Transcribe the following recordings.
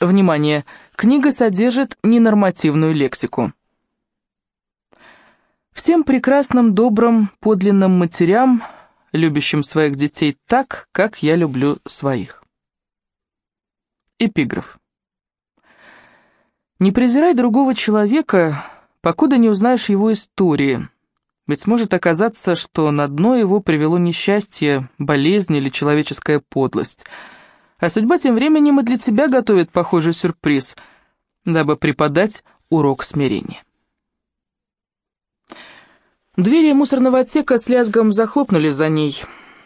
Внимание! Книга содержит ненормативную лексику. Всем прекрасным, добрым, подлинным матерям, любящим своих детей так, как я люблю своих. Эпиграф. Не презирай другого человека, покуда не узнаешь его истории, ведь может оказаться, что на дно его привело несчастье, болезнь или человеческая подлость. А судьба тем временем и для тебя готовит похожий сюрприз, дабы преподать урок смирения. Двери мусорного отсека с лязгом захлопнули за ней.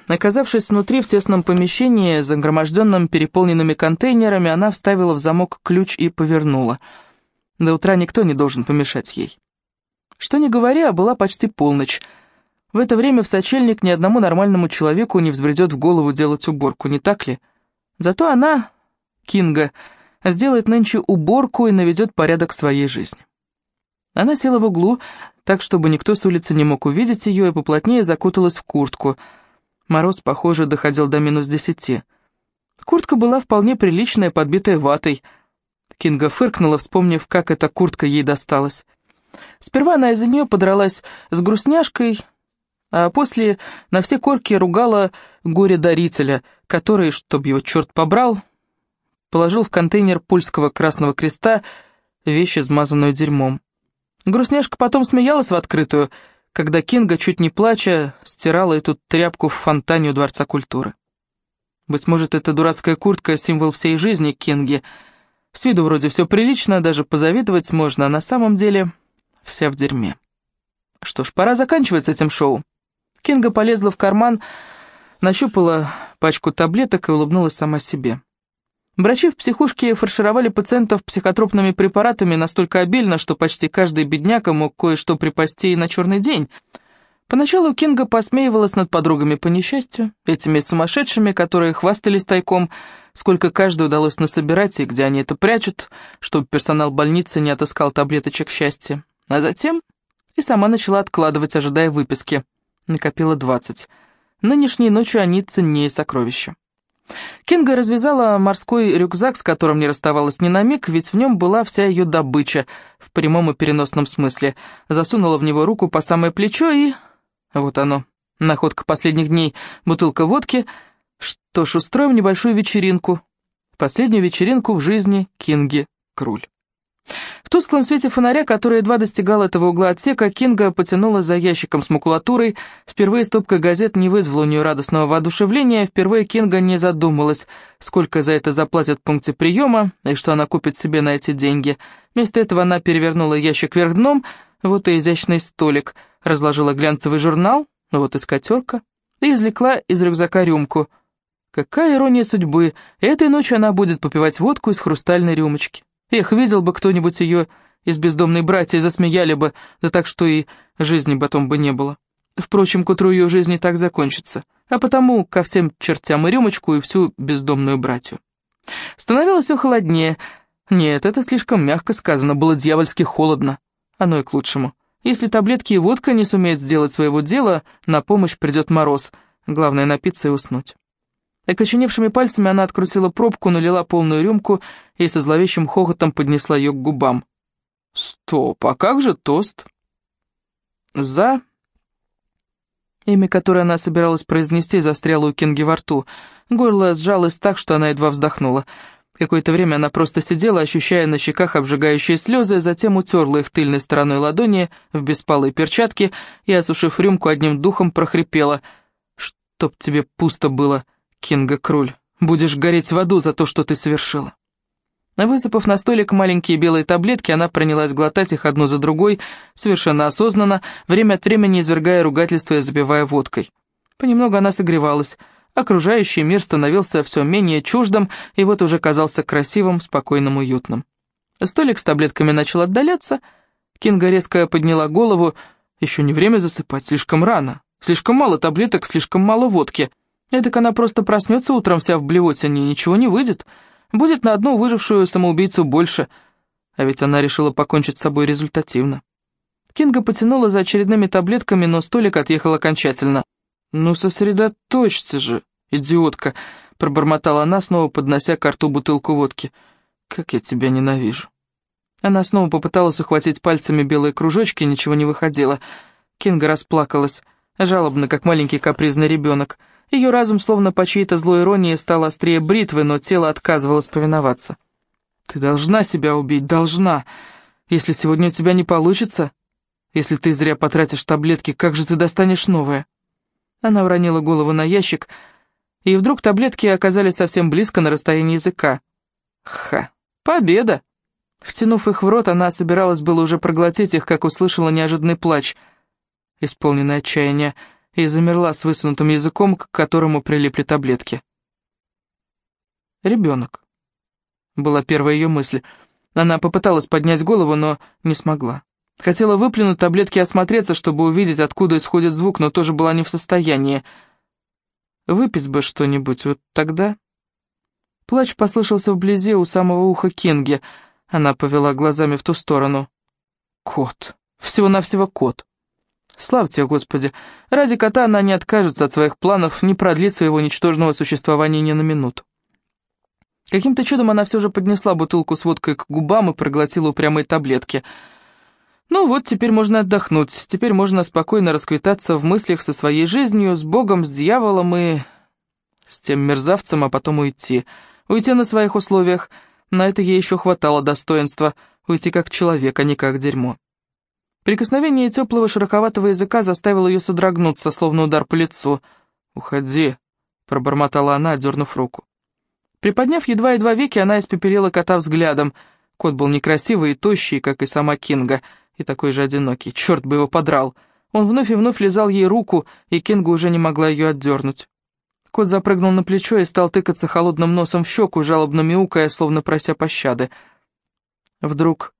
Оказавшись внутри в тесном помещении, загроможденном переполненными контейнерами, она вставила в замок ключ и повернула. До утра никто не должен помешать ей. Что ни говоря, была почти полночь. В это время в сочельник ни одному нормальному человеку не взбредет в голову делать уборку, не так ли? Зато она, Кинга, сделает нынче уборку и наведет порядок в своей жизни. Она села в углу, так, чтобы никто с улицы не мог увидеть ее, и поплотнее закуталась в куртку. Мороз, похоже, доходил до минус десяти. Куртка была вполне приличная, подбитая ватой. Кинга фыркнула, вспомнив, как эта куртка ей досталась. Сперва она из-за нее подралась с грустняшкой, а после на все корки ругала горе-дарителя, который, чтоб его черт побрал, положил в контейнер польского Красного Креста вещь, измазанную дерьмом. Грустняшка потом смеялась в открытую, когда Кинга, чуть не плача, стирала эту тряпку в фонтане у Дворца культуры. Быть может, эта дурацкая куртка — символ всей жизни Кинги. С виду вроде все прилично, даже позавидовать можно, а на самом деле вся в дерьме. Что ж, пора заканчивать с этим шоу. Кинга полезла в карман, нащупала пачку таблеток и улыбнулась сама себе. Врачи в психушке фаршировали пациентов психотропными препаратами настолько обильно, что почти каждый бедняка мог кое-что припасти и на черный день. Поначалу Кинга посмеивалась над подругами по несчастью, этими сумасшедшими, которые хвастались тайком, сколько каждой удалось насобирать и где они это прячут, чтобы персонал больницы не отыскал таблеточек счастья. А затем и сама начала откладывать, ожидая выписки. Накопила двадцать. Нынешней ночью они ценнее сокровища. Кинга развязала морской рюкзак, с которым не расставалась ни на миг, ведь в нем была вся ее добыча, в прямом и переносном смысле. Засунула в него руку по самое плечо и... Вот оно, находка последних дней, бутылка водки. Что ж, устроим небольшую вечеринку. Последнюю вечеринку в жизни Кинги Круль. В тусклом свете фонаря, который едва достигал этого угла отсека, Кинга потянула за ящиком с макулатурой. Впервые стопка газет не вызвала у нее радостного воодушевления, впервые Кинга не задумалась, сколько за это заплатят в пункте приема и что она купит себе на эти деньги. Вместо этого она перевернула ящик вверх дном, вот и изящный столик, разложила глянцевый журнал, вот и скатерка, и извлекла из рюкзака рюмку. Какая ирония судьбы, этой ночью она будет попивать водку из хрустальной рюмочки. Эх, видел бы кто-нибудь ее из бездомной братья, засмеяли бы, да так что и жизни потом бы не было. Впрочем, к утру ее жизни так закончится, а потому ко всем чертям и рюмочку, и всю бездомную братью. Становилось все холоднее. Нет, это слишком мягко сказано, было дьявольски холодно. Оно и к лучшему. Если таблетки и водка не сумеют сделать своего дела, на помощь придет мороз. Главное напиться и уснуть. Окоченевшими пальцами она открутила пробку, налила полную рюмку и со зловещим хохотом поднесла ее к губам. «Стоп, а как же тост?» «За...» Имя, которое она собиралась произнести, застряло у Кинги во рту. Горло сжалось так, что она едва вздохнула. Какое-то время она просто сидела, ощущая на щеках обжигающие слезы, затем утерла их тыльной стороной ладони в беспалые перчатки и, осушив рюмку, одним духом прохрипела. «Чтоб тебе пусто было!» Кинга Круль, будешь гореть в аду за то, что ты совершила». Высыпав на столик маленькие белые таблетки, она принялась глотать их одну за другой, совершенно осознанно, время от времени извергая ругательство и забивая водкой. Понемногу она согревалась. Окружающий мир становился все менее чуждым, и вот уже казался красивым, спокойным, уютным. Столик с таблетками начал отдаляться. Кинга резко подняла голову. Еще не время засыпать, слишком рано. Слишком мало таблеток, слишком мало водки — Эдак она просто проснется утром вся в блевотине, ничего не выйдет. Будет на одну выжившую самоубийцу больше. А ведь она решила покончить с собой результативно. Кинга потянула за очередными таблетками, но столик отъехал окончательно. «Ну сосредоточься же, идиотка», — пробормотала она, снова поднося к рту бутылку водки. Как я тебя ненавижу. Она снова попыталась ухватить пальцами белые кружочки, ничего не выходило. Кинга расплакалась, жалобно, как маленький капризный ребенок. Ее разум, словно по чьей-то злой иронии, стал острее бритвы, но тело отказывалось повиноваться. «Ты должна себя убить, должна. Если сегодня у тебя не получится, если ты зря потратишь таблетки, как же ты достанешь новое?» Она уронила голову на ящик, и вдруг таблетки оказались совсем близко на расстоянии языка. Ха, победа! Втянув их в рот, она собиралась было уже проглотить их, как услышала неожиданный плач, исполненный отчаяния, и замерла с высунутым языком, к которому прилипли таблетки. «Ребенок», — была первая ее мысль. Она попыталась поднять голову, но не смогла. Хотела выплюнуть таблетки и осмотреться, чтобы увидеть, откуда исходит звук, но тоже была не в состоянии. Выпить бы что-нибудь, вот тогда... Плач послышался вблизи у самого уха Кинги. Она повела глазами в ту сторону. Кот. Всего-навсего кот. Славьте, Господи. Ради кота она не откажется от своих планов, не продлит своего ничтожного существования ни на минуту. Каким-то чудом она все же поднесла бутылку с водкой к губам и проглотила упрямые таблетки. Ну вот, теперь можно отдохнуть, теперь можно спокойно расквитаться в мыслях со своей жизнью, с Богом, с дьяволом и... с тем мерзавцем, а потом уйти. Уйти на своих условиях, на это ей еще хватало достоинства, уйти как человек, а не как дерьмо. Прикосновение теплого широковатого языка заставило ее содрогнуться, словно удар по лицу. «Уходи», — пробормотала она, дернув руку. Приподняв едва-едва веки, она испепелила кота взглядом. Кот был некрасивый и тощий, как и сама Кинга, и такой же одинокий. Черт бы его подрал. Он вновь и вновь лизал ей руку, и Кинга уже не могла ее отдернуть. Кот запрыгнул на плечо и стал тыкаться холодным носом в щеку, жалобно мяукая, словно прося пощады. Вдруг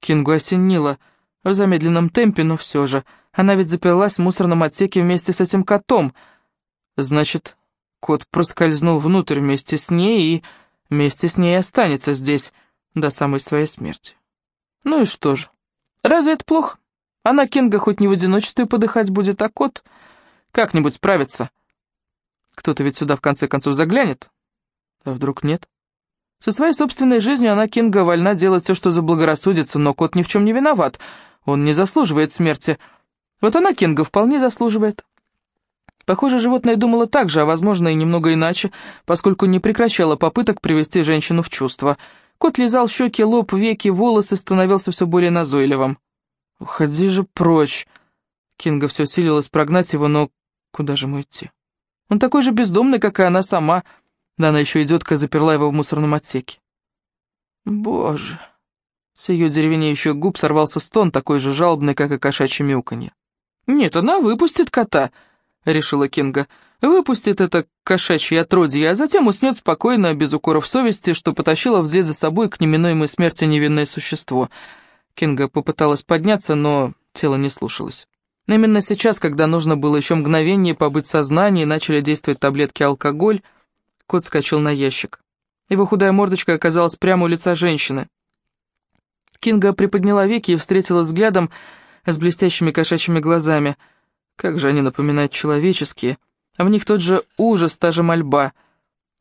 Кингу осенило. В замедленном темпе, но все же. Она ведь заперлась в мусорном отсеке вместе с этим котом. Значит, кот проскользнул внутрь вместе с ней и вместе с ней останется здесь до самой своей смерти. Ну и что же? Разве это плохо? Она, Кинга, хоть не в одиночестве подыхать будет, а кот как-нибудь справится. Кто-то ведь сюда в конце концов заглянет. А вдруг нет? Со своей собственной жизнью она, Кинга, вольна делать все, что заблагорассудится, но кот ни в чем не виноват. Он не заслуживает смерти. Вот она, Кинга, вполне заслуживает. Похоже, животное думало так же, а, возможно, и немного иначе, поскольку не прекращало попыток привести женщину в чувство. Кот лизал щеки, лоб, веки, волосы, становился все более назойливым. «Уходи же прочь!» Кинга все силилась прогнать его, но куда же ему идти? Он такой же бездомный, как и она сама. Да она еще идиотка заперла его в мусорном отсеке. Боже. С ее деревенеющих губ сорвался стон, такой же жалобный, как и кошачье мяуканье. «Нет, она выпустит кота», — решила Кинга. «Выпустит это кошачье отродье, а затем уснет спокойно, без укоров совести, что потащила вслед за собой к неминуемой смерти невинное существо». Кинга попыталась подняться, но тело не слушалось. Именно сейчас, когда нужно было еще мгновение побыть в сознании, начали действовать таблетки алкоголь, кот скачал на ящик. Его худая мордочка оказалась прямо у лица женщины. Кинга приподняла веки и встретила взглядом с блестящими кошачьими глазами. Как же они напоминают человеческие, а в них тот же ужас, та же мольба.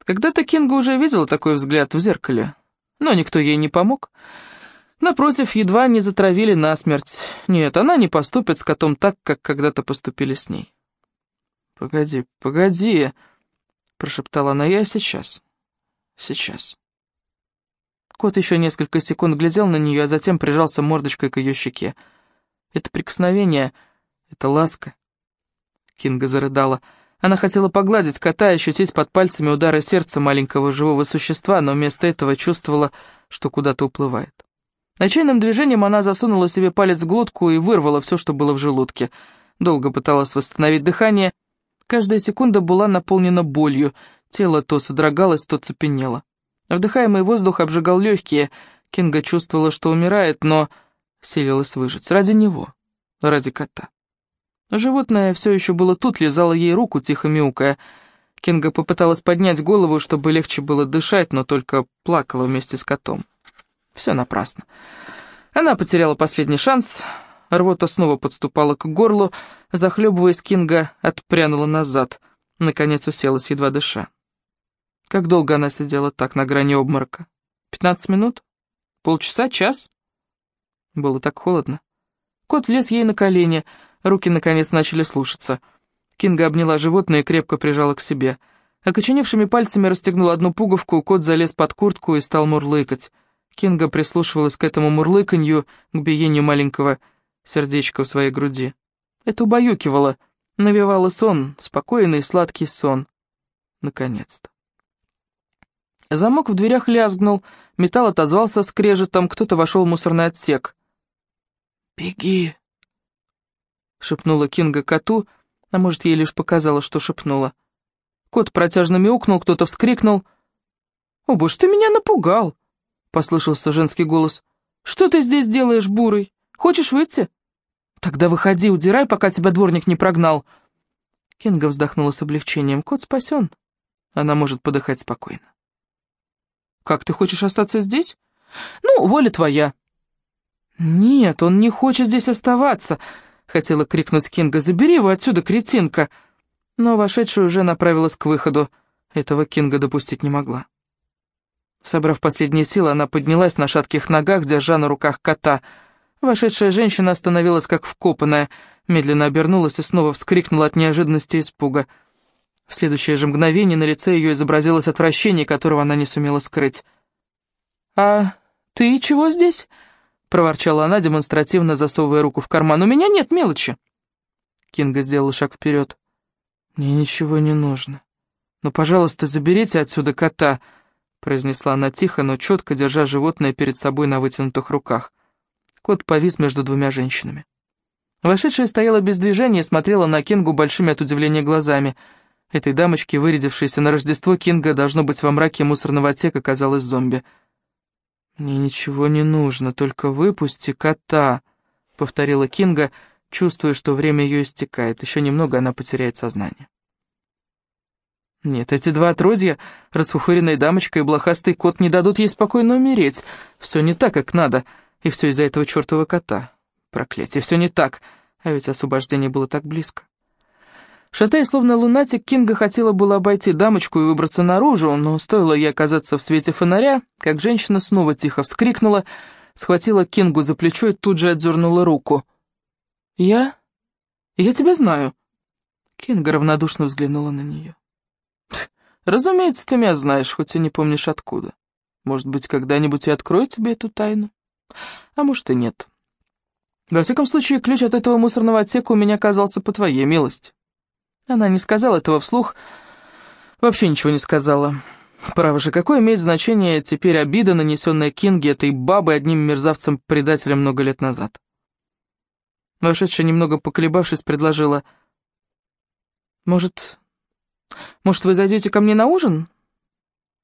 Когда-то Кинга уже видела такой взгляд в зеркале, но никто ей не помог. Напротив, едва не затравили насмерть. Нет, она не поступит с котом так, как когда-то поступили с ней. «Погоди, погоди», — прошептала она, — «я сейчас, сейчас». Кот еще несколько секунд глядел на нее, а затем прижался мордочкой к ее щеке. Это прикосновение, это ласка. Кинга зарыдала. Она хотела погладить кота и ощутить под пальцами удары сердца маленького живого существа, но вместо этого чувствовала, что куда-то уплывает. Отчаянным движением она засунула себе палец в глотку и вырвала все, что было в желудке. Долго пыталась восстановить дыхание. Каждая секунда была наполнена болью. Тело то содрогалось, то цепенело. Вдыхаемый воздух обжигал легкие. Кинга чувствовала, что умирает, но селилась выжить. Ради него. Ради кота. Животное все еще было тут, лизало ей руку, тихо мяукая. Кинга попыталась поднять голову, чтобы легче было дышать, но только плакала вместе с котом. Все напрасно. Она потеряла последний шанс, рвота снова подступала к горлу, захлебываясь, Кинга отпрянула назад, наконец уселась, едва дыша. Как долго она сидела так, на грани обморока? Пятнадцать минут? Полчаса? Час? Было так холодно. Кот влез ей на колени, руки, наконец, начали слушаться. Кинга обняла животное и крепко прижала к себе. Окоченевшими пальцами расстегнула одну пуговку, кот залез под куртку и стал мурлыкать. Кинга прислушивалась к этому мурлыканью, к биению маленького сердечка в своей груди. Это убаюкивало, навевало сон, спокойный сладкий сон. Наконец-то. Замок в дверях лязгнул, металл отозвался скрежетом, кто-то вошел в мусорный отсек. «Беги!» — шепнула Кинга коту, а может, ей лишь показала, что шепнула. Кот протяжно мяукнул, кто-то вскрикнул. «О, боже, ты меня напугал!» — послышался женский голос. «Что ты здесь делаешь, бурый? Хочешь выйти?» «Тогда выходи, удирай, пока тебя дворник не прогнал». Кинга вздохнула с облегчением. «Кот спасен. Она может подыхать спокойно». «Как, ты хочешь остаться здесь?» «Ну, воля твоя». «Нет, он не хочет здесь оставаться», — хотела крикнуть Кинга. «Забери его отсюда, кретинка!» Но вошедшая уже направилась к выходу. Этого Кинга допустить не могла. Собрав последние силы, она поднялась на шатких ногах, держа на руках кота. Вошедшая женщина остановилась как вкопанная, медленно обернулась и снова вскрикнула от неожиданности и испуга. В следующее же мгновение на лице ее изобразилось отвращение, которого она не сумела скрыть. «А ты чего здесь?» — проворчала она, демонстративно засовывая руку в карман. «У меня нет мелочи». Кинга сделала шаг вперед. «Мне ничего не нужно. Но, пожалуйста, заберите отсюда кота», — произнесла она тихо, но четко, держа животное перед собой на вытянутых руках. Кот повис между двумя женщинами. Вошедшая стояла без движения и смотрела на Кингу большими от удивления глазами. Этой дамочке, вырядившейся на Рождество, Кинга, должно быть, во мраке мусорного отсека, казалась зомби. «Мне ничего не нужно, только выпусти кота», — повторила Кинга, чувствуя, что время ее истекает. Еще немного она потеряет сознание. Нет, эти два отродья, расфуфыренная дамочка и блохастый кот, не дадут ей спокойно умереть. Все не так, как надо, и все из-за этого чертова кота. Проклятие, все не так, а ведь освобождение было так близко. Шатая, словно лунатик, Кинга хотела было обойти дамочку и выбраться наружу, но стоило ей оказаться в свете фонаря, как женщина снова тихо вскрикнула, схватила Кингу за плечо и тут же отдернула руку. «Я? Я тебя знаю». Кинга равнодушно взглянула на нее. «Разумеется, ты меня знаешь, хоть и не помнишь откуда. Может быть, когда-нибудь я открою тебе эту тайну? А может и нет. Во всяком случае, ключ от этого мусорного отсека у меня оказался по твоей милости». Она не сказала этого вслух, вообще ничего не сказала. Право же, какое имеет значение теперь обида, нанесенная Кинге этой бабой одним мерзавцем-предателем много лет назад? Вошедшая, немного поколебавшись, предложила, «Может, может, вы зайдете ко мне на ужин?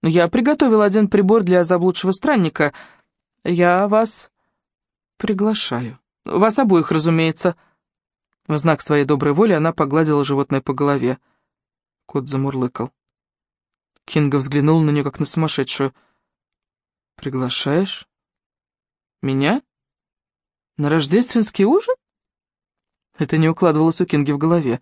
Я приготовил один прибор для заблудшего странника. Я вас приглашаю. Вас обоих, разумеется». В знак своей доброй воли она погладила животное по голове. Кот замурлыкал. Кинга взглянул на нее, как на сумасшедшую. «Приглашаешь? Меня? На рождественский ужин?» Это не укладывалось у Кинги в голове.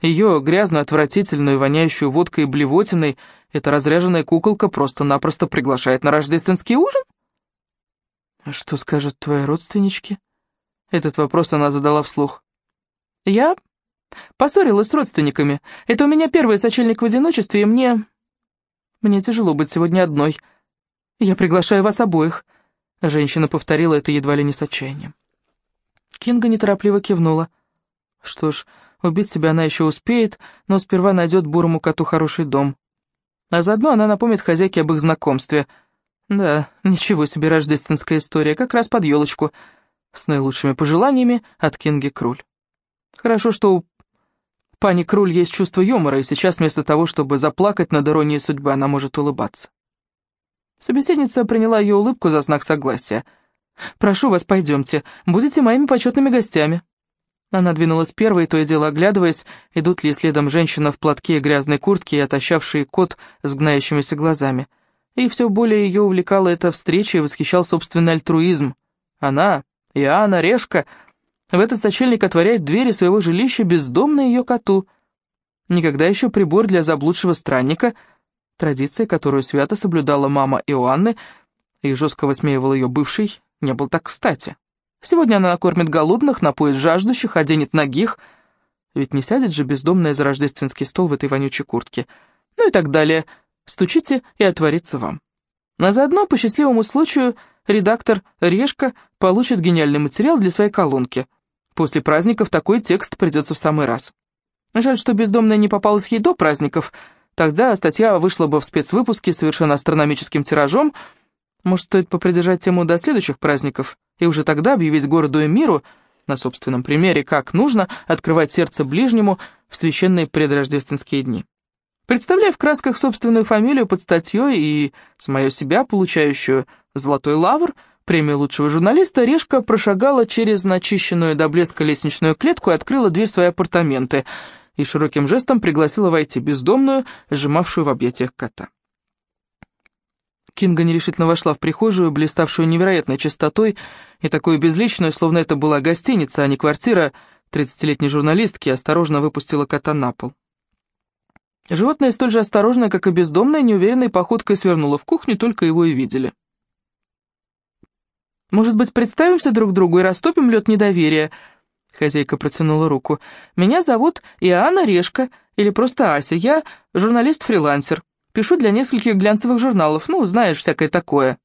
Ее грязную, отвратительную, воняющую водкой и блевотиной эта разряженная куколка просто-напросто приглашает на рождественский ужин? «А что скажут твои родственнички?» Этот вопрос она задала вслух. «Я поссорилась с родственниками. Это у меня первый сочельник в одиночестве, и мне... Мне тяжело быть сегодня одной. Я приглашаю вас обоих». Женщина повторила это едва ли не с отчаянием. Кинга неторопливо кивнула. Что ж, убить себя она еще успеет, но сперва найдет бурому коту хороший дом. А заодно она напомнит хозяйке об их знакомстве. Да, ничего себе рождественская история, как раз под елочку. С наилучшими пожеланиями от Кинги Круль. Хорошо, что у пани Круль есть чувство юмора, и сейчас вместо того, чтобы заплакать над иронией судьбы, она может улыбаться. Собеседница приняла ее улыбку за знак согласия. «Прошу вас, пойдемте, будете моими почетными гостями». Она двинулась первой, то и дело оглядываясь, идут ли следом женщина в платке и грязной куртке и отощавший кот с гнающимися глазами. И все более ее увлекала эта встреча и восхищал собственный альтруизм. Она, Иоанна Решка, в этот сочельник отворяет двери своего жилища бездомно ее коту. Никогда еще прибор для заблудшего странника, традиция, которую свято соблюдала мама Иоанны, и жестко высмеивал ее бывший, не был так кстати. Сегодня она накормит голодных, напоит жаждущих, оденет ногих, ведь не сядет же бездомная за рождественский стол в этой вонючей куртке. Ну и так далее. Стучите, и отворится вам. А заодно, по счастливому случаю, редактор Решка получит гениальный материал для своей колонки. После праздников такой текст придется в самый раз. Жаль, что бездомная не попалась ей до праздников. Тогда статья вышла бы в спецвыпуске совершенно астрономическим тиражом. Может, стоит попридержать тему до следующих праздников, и уже тогда объявить городу и миру, на собственном примере, как нужно открывать сердце ближнему в священные предрождественские дни. Представляя в красках собственную фамилию под статьей и с мое себя, получающую «Золотой лавр», премию лучшего журналиста, Решка прошагала через начищенную до блеска лестничную клетку и открыла дверь свои апартаменты — и широким жестом пригласила войти бездомную, сжимавшую в объятиях кота. Кинга нерешительно вошла в прихожую, блиставшую невероятной чистотой и такую безличную, словно это была гостиница, а не квартира тридцатилетней журналистки, осторожно выпустила кота на пол. Животное столь же осторожное, как и бездомное, неуверенной походкой свернуло в кухню, только его и видели. «Может быть, представимся друг другу и растопим лед недоверия?» Хозяйка протянула руку. «Меня зовут Иоанна Решка, или просто Ася. Я журналист-фрилансер. Пишу для нескольких глянцевых журналов, ну, знаешь, всякое такое».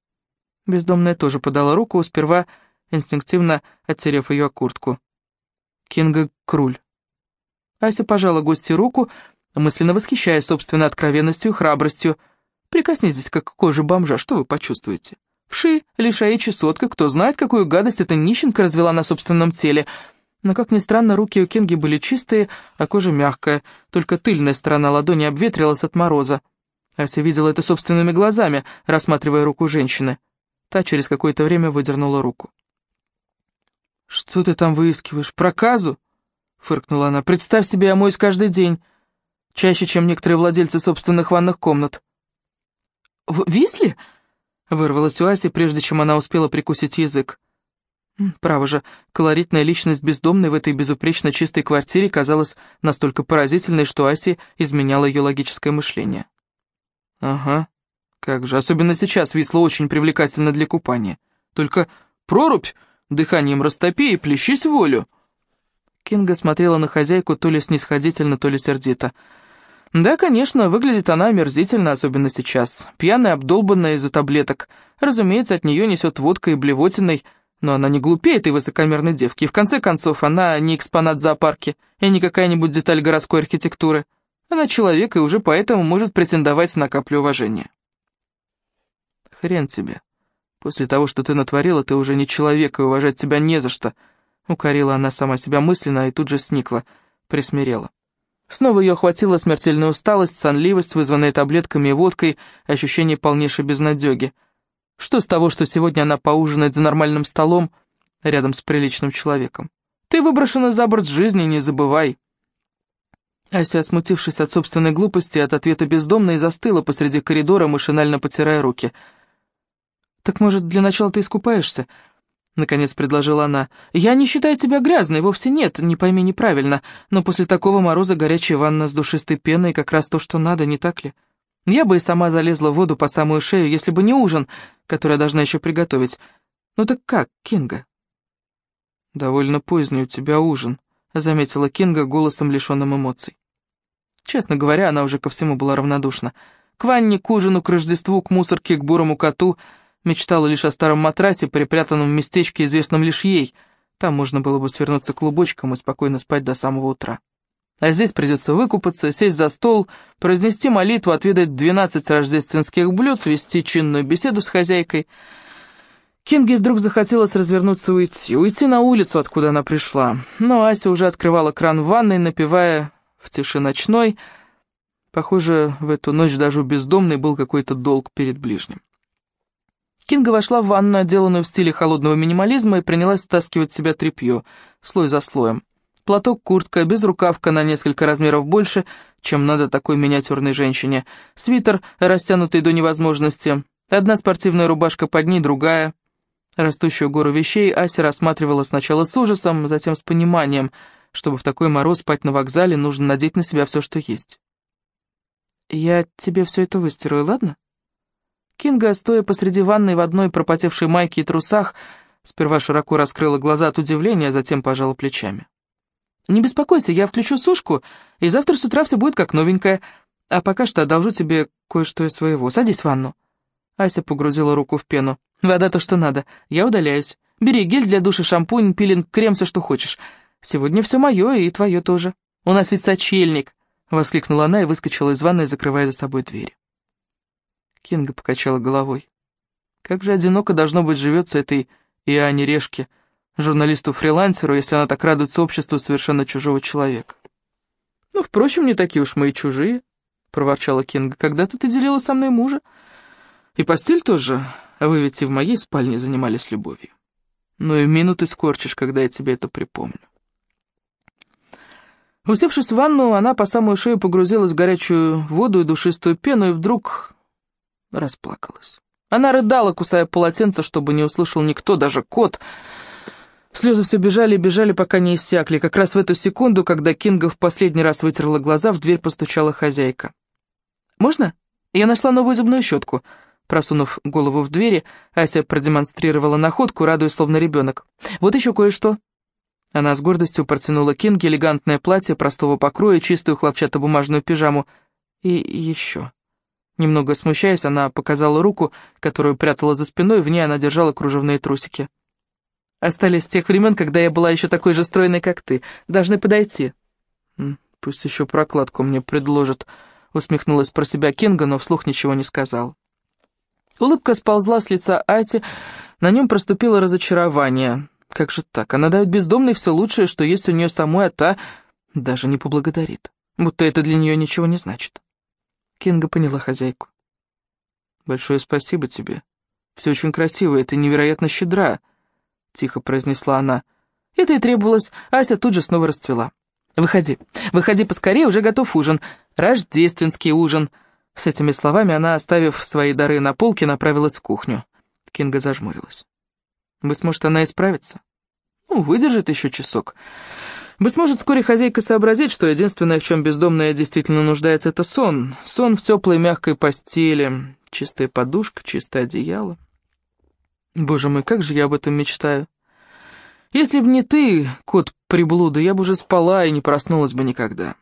Бездомная тоже подала руку, сперва инстинктивно оттерев ее куртку. Кинга Круль. Ася пожала гости руку, мысленно восхищаясь собственной откровенностью и храбростью. «Прикоснитесь как к коже бомжа, что вы почувствуете?» Вши, лишая и чесотка, кто знает, какую гадость эта нищенка развела на собственном теле — но, как ни странно, руки у Кинги были чистые, а кожа мягкая, только тыльная сторона ладони обветрилась от мороза. Ася видела это собственными глазами, рассматривая руку женщины. Та через какое-то время выдернула руку. «Что ты там выискиваешь? Проказу?» — фыркнула она. «Представь себе, я моюсь каждый день. Чаще, чем некоторые владельцы собственных ванных комнат». «В Висли?» — вырвалась у Аси, прежде чем она успела прикусить язык. Право же, колоритная личность бездомной в этой безупречно чистой квартире казалась настолько поразительной, что Аси изменяла ее логическое мышление. Ага, как же, особенно сейчас Висла очень привлекательна для купания. Только прорубь дыханием растопи и плещись волю. Кинга смотрела на хозяйку то ли снисходительно, то ли сердито. Да, конечно, выглядит она омерзительно, особенно сейчас. Пьяная, обдолбанная из-за таблеток. Разумеется, от нее несет водкой и блевотиной, но она не глупее этой высокомерной девки, и в конце концов она не экспонат зоопарки и не какая-нибудь деталь городской архитектуры. Она человек и уже поэтому может претендовать на каплю уважения. Хрен тебе. После того, что ты натворила, ты уже не человек, и уважать тебя не за что. Укорила она сама себя мысленно и тут же сникла, присмирела. Снова ее охватила смертельная усталость, сонливость, вызванная таблетками и водкой, ощущение полнейшей безнадеги. Что с того, что сегодня она поужинает за нормальным столом рядом с приличным человеком? Ты выброшена за борт жизни, не забывай. Ася, смутившись от собственной глупости, от ответа бездомной, застыла посреди коридора, машинально потирая руки. «Так, может, для начала ты искупаешься?» — наконец предложила она. «Я не считаю тебя грязной, вовсе нет, не пойми неправильно, но после такого мороза горячая ванна с душистой пеной как раз то, что надо, не так ли? Я бы и сама залезла в воду по самую шею, если бы не ужин, который я должна еще приготовить. Ну так как, Кинга?» «Довольно поздний у тебя ужин», — заметила Кинга голосом, лишенным эмоций. Честно говоря, она уже ко всему была равнодушна. К ванне, к ужину, к Рождеству, к мусорке, к бурому коту. Мечтала лишь о старом матрасе, припрятанном в местечке, известном лишь ей. Там можно было бы свернуться клубочком и спокойно спать до самого утра. А здесь придется выкупаться, сесть за стол, произнести молитву, отведать двенадцать рождественских блюд, вести чинную беседу с хозяйкой. Кинге вдруг захотелось развернуться и уйти, уйти на улицу, откуда она пришла. Но Ася уже открывала кран в ванной, напевая в тиши ночной. Похоже, в эту ночь даже у бездомной был какой-то долг перед ближним. Кинга вошла в ванну, отделанную в стиле холодного минимализма, и принялась стаскивать себя тряпье, слой за слоем. Платок-куртка, безрукавка на несколько размеров больше, чем надо такой миниатюрной женщине. Свитер, растянутый до невозможности. Одна спортивная рубашка под ней, другая. Растущую гору вещей Ася рассматривала сначала с ужасом, затем с пониманием. Чтобы в такой мороз спать на вокзале, нужно надеть на себя все, что есть. «Я тебе все это выстираю, ладно?» Кинга, стоя посреди ванной в одной пропотевшей майке и трусах, сперва широко раскрыла глаза от удивления, а затем пожала плечами. «Не беспокойся, я включу сушку, и завтра с утра все будет как новенькое, а пока что одолжу тебе кое-что из своего. Садись в ванну». Ася погрузила руку в пену. «Вода то, что надо. Я удаляюсь. Бери гель для душа, шампунь, пилинг, крем, все, что хочешь. Сегодня все мое и твое тоже. У нас ведь сочельник!» Воскликнула она и выскочила из ванной, закрывая за собой дверь. Кинга покачала головой. Как же одиноко должно быть живется этой Иоанне Решке, журналисту-фрилансеру, если она так радуется обществу совершенно чужого человека. «Ну, впрочем, не такие уж мы и чужие», — проворчала Кинга. «Когда-то ты делила со мной мужа. И постель тоже, а вы ведь и в моей спальне занимались любовью. Ну и минуты скорчишь, когда я тебе это припомню». Усевшись в ванну, она по самую шею погрузилась в горячую воду и душистую пену, и вдруг расплакалась. Она рыдала, кусая полотенце, чтобы не услышал никто, даже кот. Слезы все бежали и бежали, пока не иссякли. Как раз в эту секунду, когда Кинга в последний раз вытерла глаза, в дверь постучала хозяйка. «Можно? Я нашла новую зубную щетку». Просунув голову в двери, Ася продемонстрировала находку, радуясь словно ребенок. «Вот еще кое-что». Она с гордостью протянула Кинге элегантное платье простого покроя, чистую хлопчатобумажную пижаму. И еще. Немного смущаясь, она показала руку, которую прятала за спиной, в ней она держала кружевные трусики. «Остались тех времен, когда я была еще такой же стройной, как ты. Должны подойти». «Пусть еще прокладку мне предложат», — усмехнулась про себя Кинга, но вслух ничего не сказал. Улыбка сползла с лица Аси, на нем проступило разочарование. Как же так? Она дает бездомной все лучшее, что есть у нее самой, а та даже не поблагодарит. Будто это для нее ничего не значит. Кинга поняла хозяйку. «Большое спасибо тебе. Все очень красиво, ты невероятно щедра», — тихо произнесла она. Это и требовалось, Ася тут же снова расцвела. «Выходи, выходи поскорее, уже готов ужин. Рождественский ужин». С этими словами она, оставив свои дары на полке, направилась в кухню. Кинга зажмурилась. «Быть может, она исправится? Ну, выдержит еще часок». Быть может, вскоре хозяйка сообразит, что единственное, в чем бездомная действительно нуждается, это сон. Сон в теплой мягкой постели, чистая подушка, чистое одеяло. Боже мой, как же я об этом мечтаю. Если б не ты, кот приблуда, я бы уже спала и не проснулась бы никогда.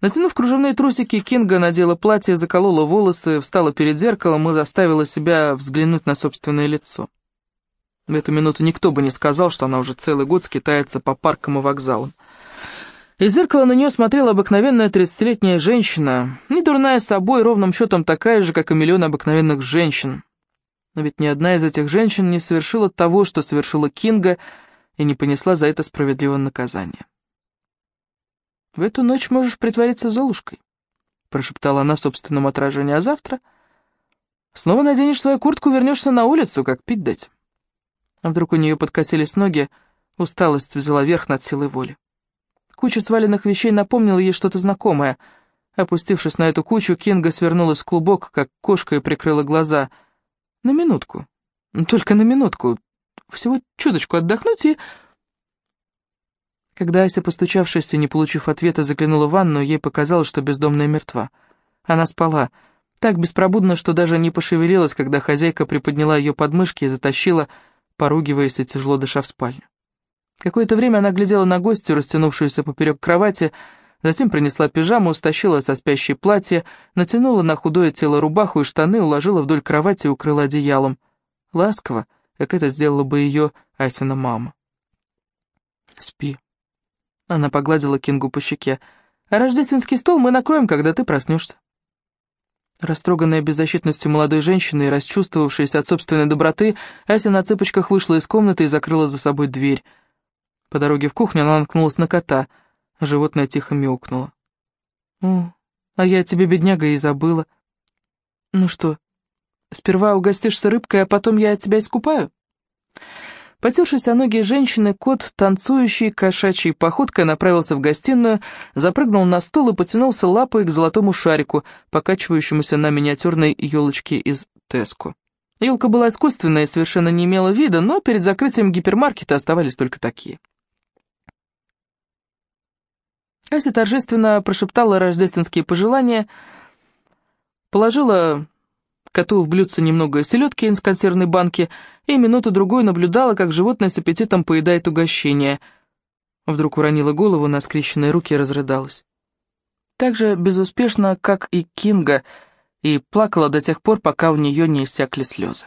Натянув кружевные трусики, Кинга надела платье, заколола волосы, встала перед зеркалом и заставила себя взглянуть на собственное лицо. В эту минуту никто бы не сказал, что она уже целый год скитается по паркам и вокзалам. Из зеркала на нее смотрела обыкновенная тридцатилетняя женщина, не дурная собой, ровным счетом такая же, как и миллион обыкновенных женщин. Но ведь ни одна из этих женщин не совершила того, что совершила Кинга, и не понесла за это справедливое наказание. «В эту ночь можешь притвориться Золушкой», — прошептала она собственному отражению, «а завтра снова наденешь свою куртку, вернешься на улицу, как пить дать». А вдруг у нее подкосились ноги, усталость взяла верх над силой воли. Куча сваленных вещей напомнила ей что-то знакомое. Опустившись на эту кучу, Кинга свернулась в клубок, как кошка, и прикрыла глаза. На минутку. Только на минутку. Всего чуточку отдохнуть и... Когда Ася, постучавшись и не получив ответа, заглянула в ванну, ей показалось, что бездомная мертва. Она спала, так беспробудно, что даже не пошевелилась, когда хозяйка приподняла ее подмышки и затащила поругиваясь и тяжело дыша в спальню. Какое-то время она глядела на гостью, растянувшуюся поперек кровати, затем принесла пижаму, стащила со спящей платье, натянула на худое тело рубаху и штаны, уложила вдоль кровати и укрыла одеялом. Ласково, как это сделала бы ее Асина мама. «Спи». Она погладила Кингу по щеке. «А рождественский стол мы накроем, когда ты проснешься». Растроганная беззащитностью молодой женщины и расчувствовавшаяся от собственной доброты, Ася на цыпочках вышла из комнаты и закрыла за собой дверь. По дороге в кухню она наткнулась на кота. Животное тихо мяукнуло. «О, а я тебе, бедняга, и забыла. Ну что, сперва угостишься рыбкой, а потом я тебя искупаю?» Потершись о ноги женщины, кот, танцующий кошачьей походкой, направился в гостиную, запрыгнул на стол и потянулся лапой к золотому шарику, покачивающемуся на миниатюрной елочке из Теско. Елка была искусственная и совершенно не имела вида, но перед закрытием гипермаркета оставались только такие. Ася торжественно прошептала рождественские пожелания, положила кату в блюдце немного селедки из консервной банки и минуту-другую наблюдала, как животное с аппетитом поедает угощение. Вдруг уронила голову на скрещенные руки и разрыдалась. Так же безуспешно, как и Кинга, и плакала до тех пор, пока у нее не иссякли слезы.